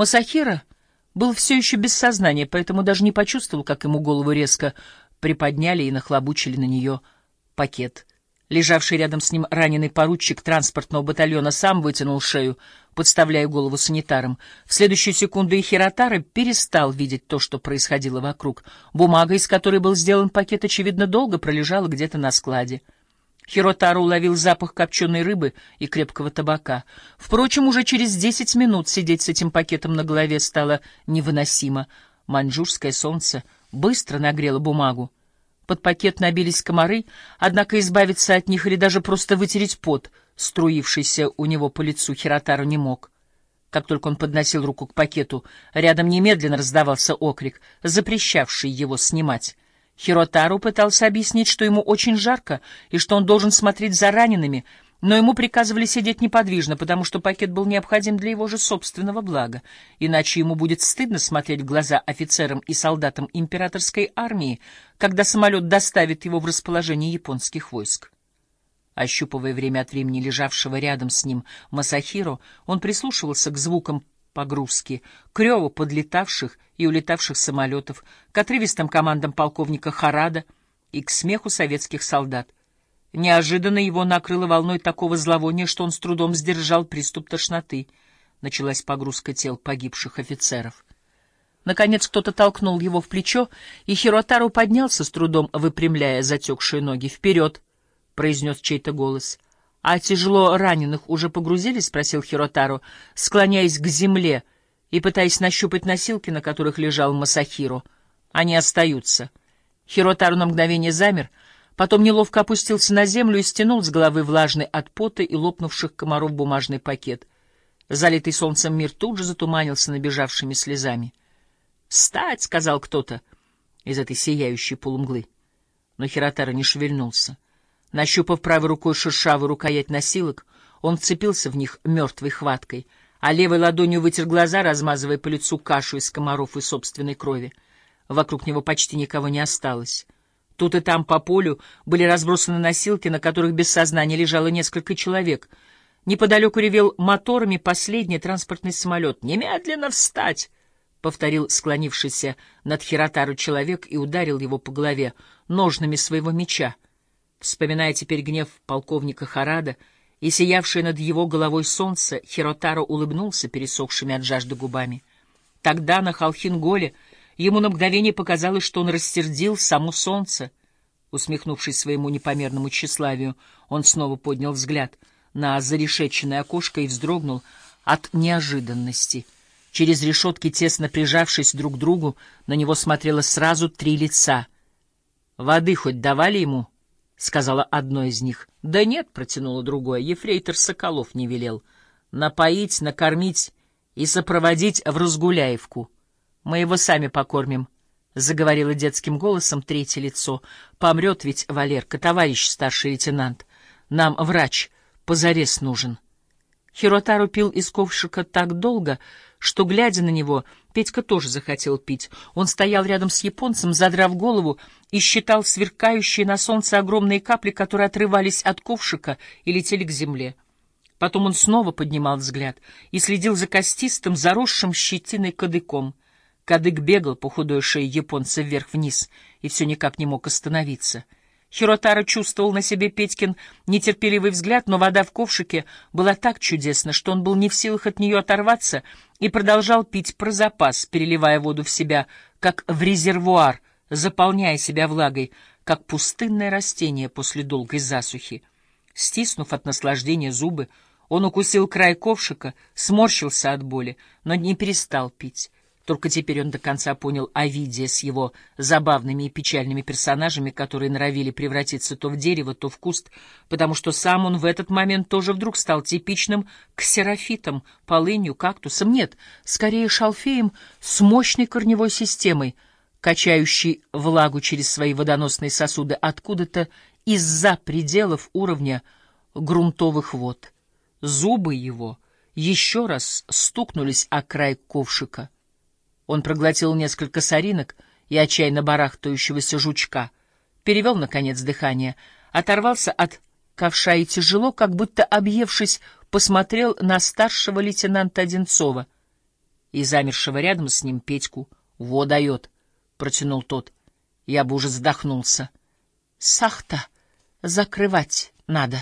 Масахира был все еще без сознания, поэтому даже не почувствовал, как ему голову резко приподняли и нахлобучили на нее пакет. Лежавший рядом с ним раненый поручик транспортного батальона сам вытянул шею, подставляя голову санитарам. В следующую секунду и перестал видеть то, что происходило вокруг. Бумага, из которой был сделан пакет, очевидно, долго пролежала где-то на складе. Хиротару уловил запах копченой рыбы и крепкого табака. Впрочем, уже через десять минут сидеть с этим пакетом на голове стало невыносимо. Маньчжурское солнце быстро нагрело бумагу. Под пакет набились комары, однако избавиться от них или даже просто вытереть пот, струившийся у него по лицу, Хиротару не мог. Как только он подносил руку к пакету, рядом немедленно раздавался окрик, запрещавший его снимать. Хиротару пытался объяснить, что ему очень жарко и что он должен смотреть за ранеными, но ему приказывали сидеть неподвижно, потому что пакет был необходим для его же собственного блага, иначе ему будет стыдно смотреть в глаза офицерам и солдатам императорской армии, когда самолет доставит его в расположение японских войск. Ощупывая время от времени лежавшего рядом с ним Масахиро, он прислушивался к звукам погрузки, к реву подлетавших и улетавших самолетов, к отрывистым командам полковника Харада и к смеху советских солдат. Неожиданно его накрыло волной такого зловония, что он с трудом сдержал приступ тошноты. Началась погрузка тел погибших офицеров. Наконец кто-то толкнул его в плечо, и Хиротару поднялся с трудом, выпрямляя затекшие ноги. «Вперед!» — произнес чей-то голос —— А тяжело раненых уже погрузили? — спросил Хиротару, склоняясь к земле и пытаясь нащупать носилки, на которых лежал Масахиро. Они остаются. Хиротару на мгновение замер, потом неловко опустился на землю и стянул с головы влажный от пота и лопнувших комаров бумажный пакет. Залитый солнцем мир тут же затуманился набежавшими слезами. «Встать!» — сказал кто-то из этой сияющей полумглы. Но Хиротара не шевельнулся. Нащупав правой рукой шершавую рукоять носилок, он вцепился в них мертвой хваткой, а левой ладонью вытер глаза, размазывая по лицу кашу из комаров и собственной крови. Вокруг него почти никого не осталось. Тут и там по полю были разбросаны носилки, на которых без сознания лежало несколько человек. Неподалеку ревел моторами последний транспортный самолет. «Немедленно встать!» — повторил склонившийся над Хиротару человек и ударил его по голове ножными своего меча. Вспоминая теперь гнев полковника Харада и сиявшее над его головой солнце, Хиротаро улыбнулся пересохшими от жажды губами. Тогда на Халхинголе ему на мгновение показалось, что он рассердил само солнце. Усмехнувшись своему непомерному тщеславию, он снова поднял взгляд на зарешеченное окошко и вздрогнул от неожиданности. Через решетки, тесно прижавшись друг к другу, на него смотрело сразу три лица. «Воды хоть давали ему?» — сказала одно из них. — Да нет, — протянула другое, — ефрейтор Соколов не велел. Напоить, накормить и сопроводить в Разгуляевку. Мы его сами покормим, — заговорила детским голосом третье лицо. — Помрет ведь Валерка, товарищ старший лейтенант. Нам врач позарез нужен. Хиротару пил из ковшика так долго, что, глядя на него, Петька тоже захотел пить. Он стоял рядом с японцем, задрав голову, и считал сверкающие на солнце огромные капли, которые отрывались от ковшика и летели к земле. Потом он снова поднимал взгляд и следил за костистым, заросшим щетиной кадыком. Кадык бегал по худой шее японца вверх-вниз и все никак не мог остановиться — Хиротара чувствовал на себе Петькин нетерпеливый взгляд, но вода в ковшике была так чудесна, что он был не в силах от нее оторваться и продолжал пить про запас, переливая воду в себя, как в резервуар, заполняя себя влагой, как пустынное растение после долгой засухи. Стиснув от наслаждения зубы, он укусил край ковшика, сморщился от боли, но не перестал пить. Только теперь он до конца понял Овидия с его забавными и печальными персонажами, которые норовили превратиться то в дерево, то в куст, потому что сам он в этот момент тоже вдруг стал типичным ксерофитом, полынью, кактусом, нет, скорее шалфеем с мощной корневой системой, качающей влагу через свои водоносные сосуды откуда-то из-за пределов уровня грунтовых вод. Зубы его еще раз стукнулись о край ковшика — он проглотил несколько соринок и отчаянно барахтающегося жучка, перевел, наконец, дыхание, оторвался от ковша и тяжело, как будто объевшись, посмотрел на старшего лейтенанта Одинцова. и замершего рядом с ним Петьку. «Во дает!» — протянул тот. Я бы уже задохнулся. «Сахта закрывать надо».